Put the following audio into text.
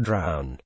drown.